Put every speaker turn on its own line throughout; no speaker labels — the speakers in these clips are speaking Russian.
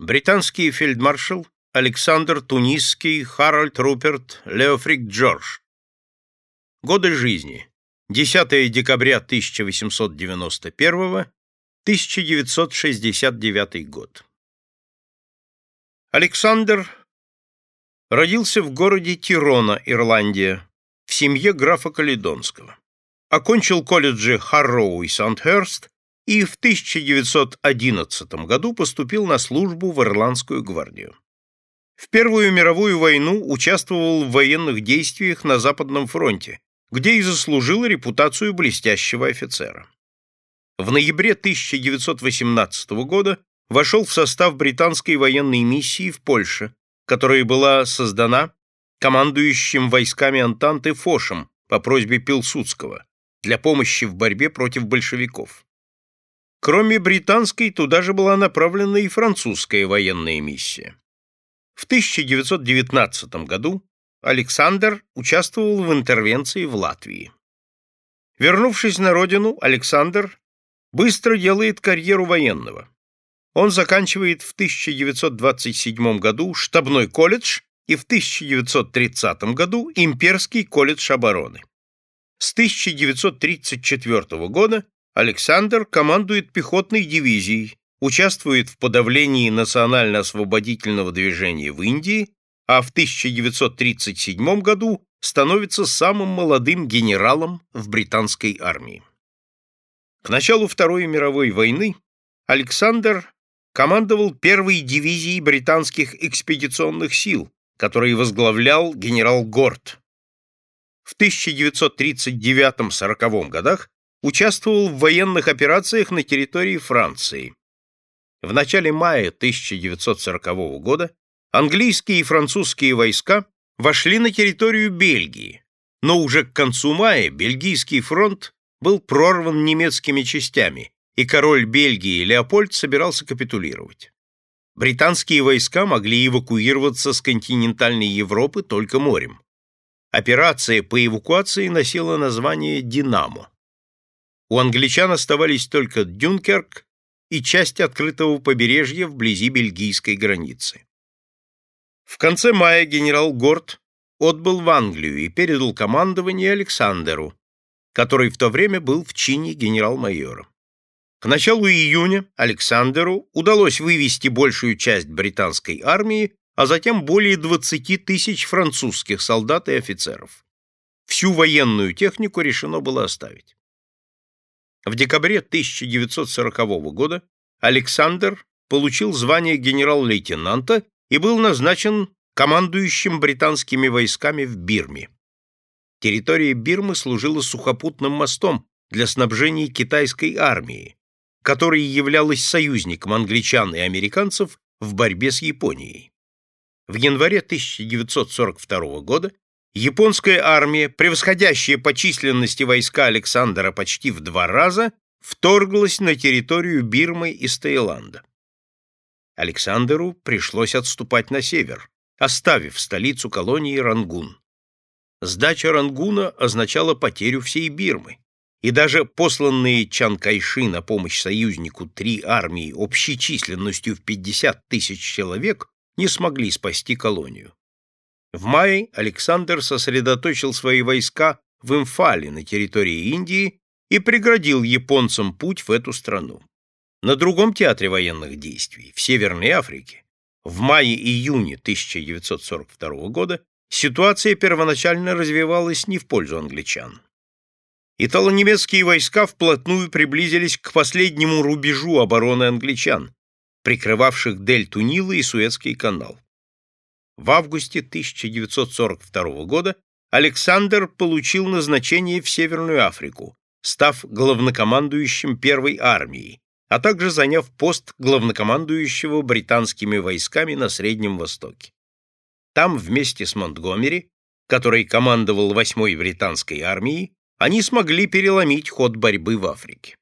Британский фельдмаршал Александр Тунисский, Харальд Руперт, Леофрик Джордж. Годы жизни. 10 декабря 1891, 1969 год. Александр родился в городе Тирона, Ирландия, в семье графа Каледонского. Окончил колледжи Харроу и Сандхерст и в 1911 году поступил на службу в Ирландскую гвардию. В Первую мировую войну участвовал в военных действиях на Западном фронте, где и заслужил репутацию блестящего офицера. В ноябре 1918 года вошел в состав британской военной миссии в Польше, которая была создана командующим войсками Антанты Фошем по просьбе Пилсудского для помощи в борьбе против большевиков. Кроме британской, туда же была направлена и французская военная миссия. В 1919 году Александр участвовал в интервенции в Латвии. Вернувшись на родину, Александр быстро делает карьеру военного. Он заканчивает в 1927 году штабной колледж и в 1930 году Имперский колледж обороны. С 1934 года Александр командует пехотной дивизией, участвует в подавлении национально-освободительного движения в Индии, а в 1937 году становится самым молодым генералом в британской армии. К началу Второй мировой войны Александр командовал первой дивизией британских экспедиционных сил, которые возглавлял генерал Горд. В 1939-40 годах участвовал в военных операциях на территории Франции. В начале мая 1940 года английские и французские войска вошли на территорию Бельгии, но уже к концу мая Бельгийский фронт был прорван немецкими частями, и король Бельгии Леопольд собирался капитулировать. Британские войска могли эвакуироваться с континентальной Европы только морем. Операция по эвакуации носила название «Динамо». У англичан оставались только Дюнкерк и часть открытого побережья вблизи бельгийской границы. В конце мая генерал Горд отбыл в Англию и передал командование Александеру, который в то время был в чине генерал-майора. К началу июня Александеру удалось вывести большую часть британской армии, а затем более 20 тысяч французских солдат и офицеров. Всю военную технику решено было оставить. В декабре 1940 года Александр получил звание генерал-лейтенанта и был назначен командующим британскими войсками в Бирме. Территория Бирмы служила сухопутным мостом для снабжения китайской армии, которая являлась союзником англичан и американцев в борьбе с Японией. В январе 1942 года японская армия, превосходящая по численности войска Александра почти в два раза, вторглась на территорию Бирмы из Таиланда. Александру пришлось отступать на север, оставив столицу колонии Рангун. Сдача Рангуна означала потерю всей Бирмы, и даже посланные Чан Кайши на помощь союзнику три армии общей численностью в 50 тысяч человек не смогли спасти колонию. В мае Александр сосредоточил свои войска в Имфале на территории Индии и преградил японцам путь в эту страну. На другом театре военных действий, в Северной Африке, в мае-июне 1942 года ситуация первоначально развивалась не в пользу англичан. Итало-немецкие войска вплотную приблизились к последнему рубежу обороны англичан, прикрывавших дельту Нила и Суэцкий канал. В августе 1942 года Александр получил назначение в Северную Африку, став главнокомандующим Первой армии, а также заняв пост главнокомандующего британскими войсками на Среднем Востоке. Там вместе с Монтгомери, который командовал 8-й британской армией, они смогли переломить ход борьбы в Африке.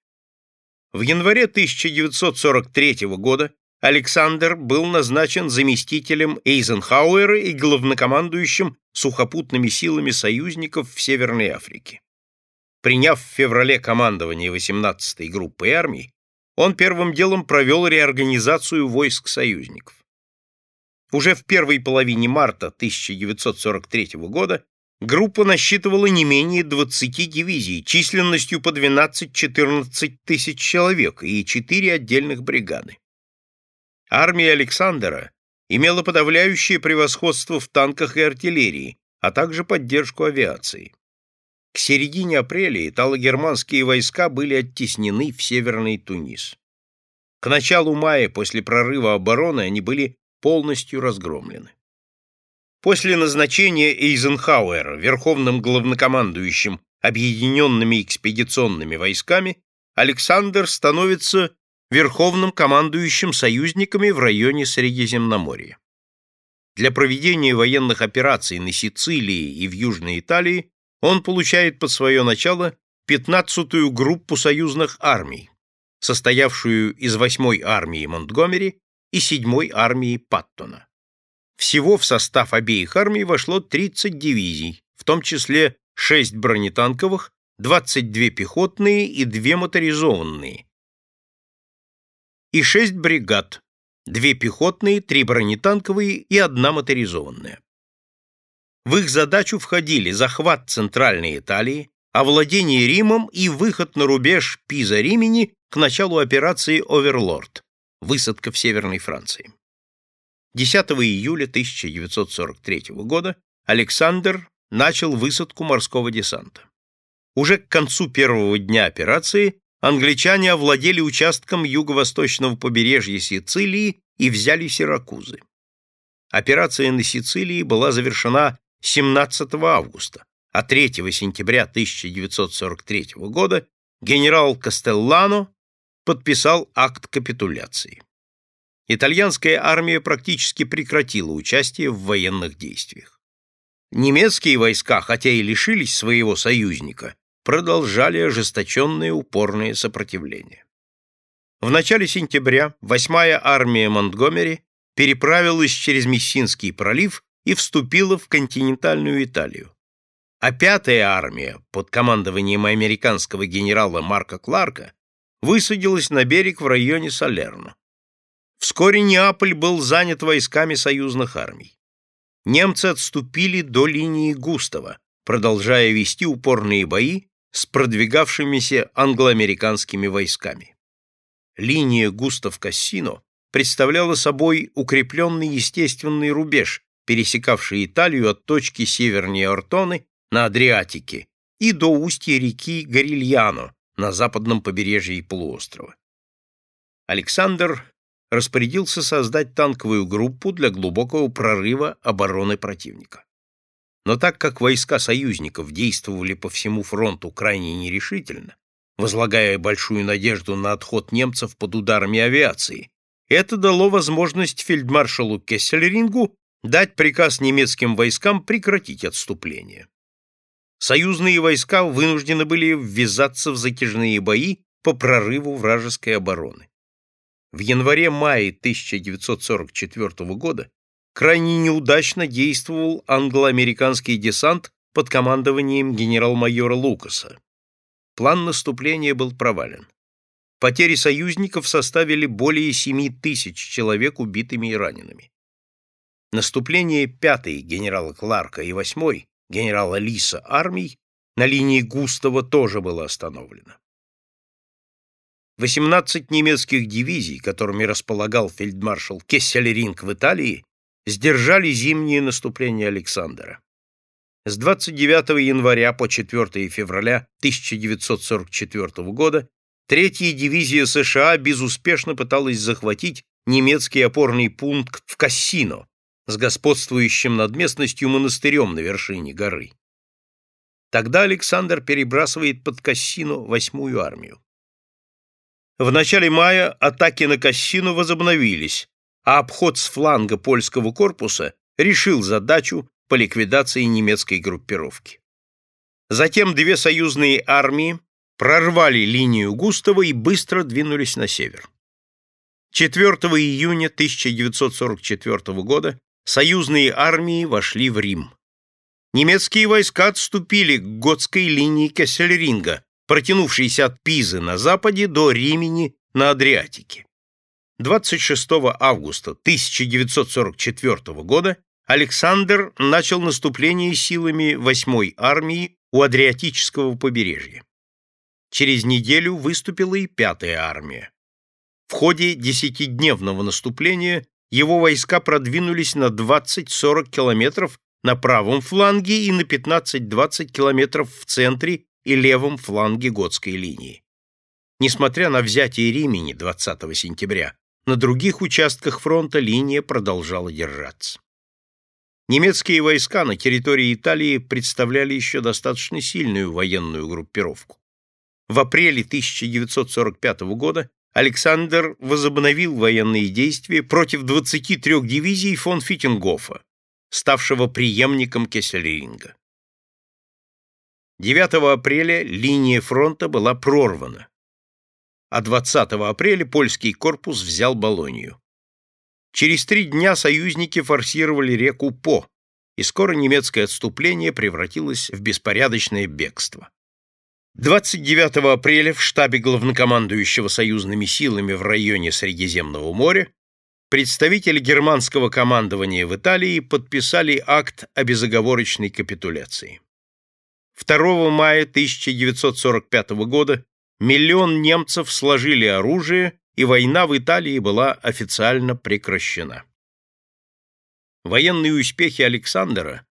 В январе 1943 года Александр был назначен заместителем Эйзенхауэра и главнокомандующим сухопутными силами союзников в Северной Африке. Приняв в феврале командование 18-й группой армий, он первым делом провел реорганизацию войск союзников. Уже в первой половине марта 1943 года группа насчитывала не менее 20 дивизий численностью по 12-14 тысяч человек и 4 отдельных бригады. Армия Александра имела подавляющее превосходство в танках и артиллерии, а также поддержку авиации. К середине апреля итало-германские войска были оттеснены в Северный Тунис. К началу мая после прорыва обороны они были полностью разгромлены. После назначения Эйзенхауэра верховным главнокомандующим объединенными экспедиционными войсками Александр становится верховным командующим союзниками в районе Средиземноморья. Для проведения военных операций на Сицилии и в Южной Италии он получает под свое начало 15-ю группу союзных армий, состоявшую из 8-й армии Монтгомери и 7-й армии Паттона. Всего в состав обеих армий вошло 30 дивизий, в том числе 6 бронетанковых, 22 пехотные и 2 моторизованные, и 6 бригад, 2 пехотные, 3 бронетанковые и 1 моторизованная. В их задачу входили захват Центральной Италии, овладение Римом и выход на рубеж Пиза-Римени к началу операции «Оверлорд» — высадка в Северной Франции. 10 июля 1943 года Александр начал высадку морского десанта. Уже к концу первого дня операции англичане овладели участком юго-восточного побережья Сицилии и взяли Сиракузы. Операция на Сицилии была завершена 17 августа, а 3 сентября 1943 года генерал Кастеллано подписал акт капитуляции. Итальянская армия практически прекратила участие в военных действиях. Немецкие войска, хотя и лишились своего союзника, продолжали ожесточенное упорное сопротивление. В начале сентября 8-я армия Монтгомери переправилась через Мессинский пролив и вступила в континентальную Италию. А 5-я армия под командованием американского генерала Марка Кларка высадилась на берег в районе Салерно. Вскоре Неаполь был занят войсками союзных армий. Немцы отступили до линии Густава, продолжая вести упорные бои с продвигавшимися англо-американскими войсками. Линия Густав-Кассино представляла собой укрепленный естественный рубеж, пересекавший Италию от точки севернее Ортоны на Адриатике и до устья реки Горильяно на западном побережье полуострова. Александр распорядился создать танковую группу для глубокого прорыва обороны противника. Но так как войска союзников действовали по всему фронту крайне нерешительно, возлагая большую надежду на отход немцев под ударами авиации, это дало возможность фельдмаршалу Кессельрингу дать приказ немецким войскам прекратить отступление. Союзные войска вынуждены были ввязаться в затяжные бои по прорыву вражеской обороны. В январе-мае 1944 года крайне неудачно действовал англо-американский десант под командованием генерал-майора Лукаса. План наступления был провален. Потери союзников составили более 7 тысяч человек убитыми и ранеными. Наступление 5-й генерала Кларка и 8-й генерала Лиса армий на линии Густава тоже было остановлено. 18 немецких дивизий, которыми располагал фельдмаршал Кессельринг в Италии, сдержали зимнее наступление Александра. С 29 января по 4 февраля 1944 года Третья дивизия США безуспешно пыталась захватить немецкий опорный пункт в Кассино с господствующим над местностью монастырем на вершине горы. Тогда Александр перебрасывает под Кассино восьмую армию. В начале мая атаки на Кассину возобновились, а обход с фланга польского корпуса решил задачу по ликвидации немецкой группировки. Затем две союзные армии прорвали линию Густава и быстро двинулись на север. 4 июня 1944 года союзные армии вошли в Рим. Немецкие войска отступили к готской линии Кессельринга, протянувшейся от Пизы на западе до Римени на Адриатике. 26 августа 1944 года Александр начал наступление силами 8-й армии у Адриатического побережья. Через неделю выступила и 5-я армия. В ходе десятидневного наступления его войска продвинулись на 20-40 километров на правом фланге и на 15-20 километров в центре и левом фланге Готской линии. Несмотря на взятие Римени 20 сентября, на других участках фронта линия продолжала держаться. Немецкие войска на территории Италии представляли еще достаточно сильную военную группировку. В апреле 1945 года Александр возобновил военные действия против 23 дивизий фон Фиттингофа, ставшего преемником Кессельринга. 9 апреля линия фронта была прорвана, а 20 апреля польский корпус взял Болонию. Через три дня союзники форсировали реку По, и скоро немецкое отступление превратилось в беспорядочное бегство. 29 апреля в штабе главнокомандующего союзными силами в районе Средиземного моря представители германского командования в Италии подписали акт о безоговорочной капитуляции. 2 мая 1945 года миллион немцев сложили оружие, и война в Италии была официально прекращена. Военные успехи Александра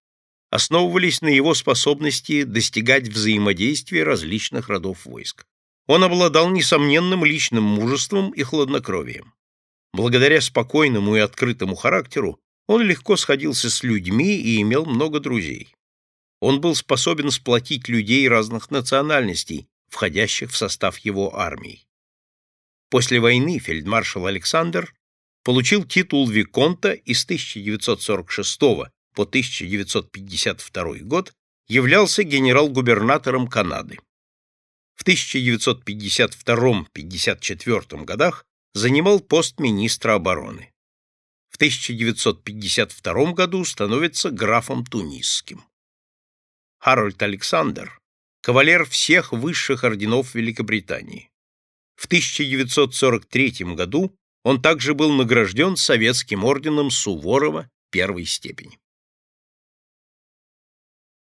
основывались на его способности достигать взаимодействия различных родов войск. Он обладал несомненным личным мужеством и хладнокровием. Благодаря спокойному и открытому характеру он легко сходился с людьми и имел много друзей. Он был способен сплотить людей разных национальностей, входящих в состав его армии. После войны фельдмаршал Александр получил титул Виконта и с 1946 по 1952 год являлся генерал-губернатором Канады. В 1952-54 годах занимал пост министра обороны. В 1952 году становится графом Тунисским. Харольд Александр – кавалер всех высших орденов Великобритании. В 1943 году он также был награжден советским орденом Суворова первой степени.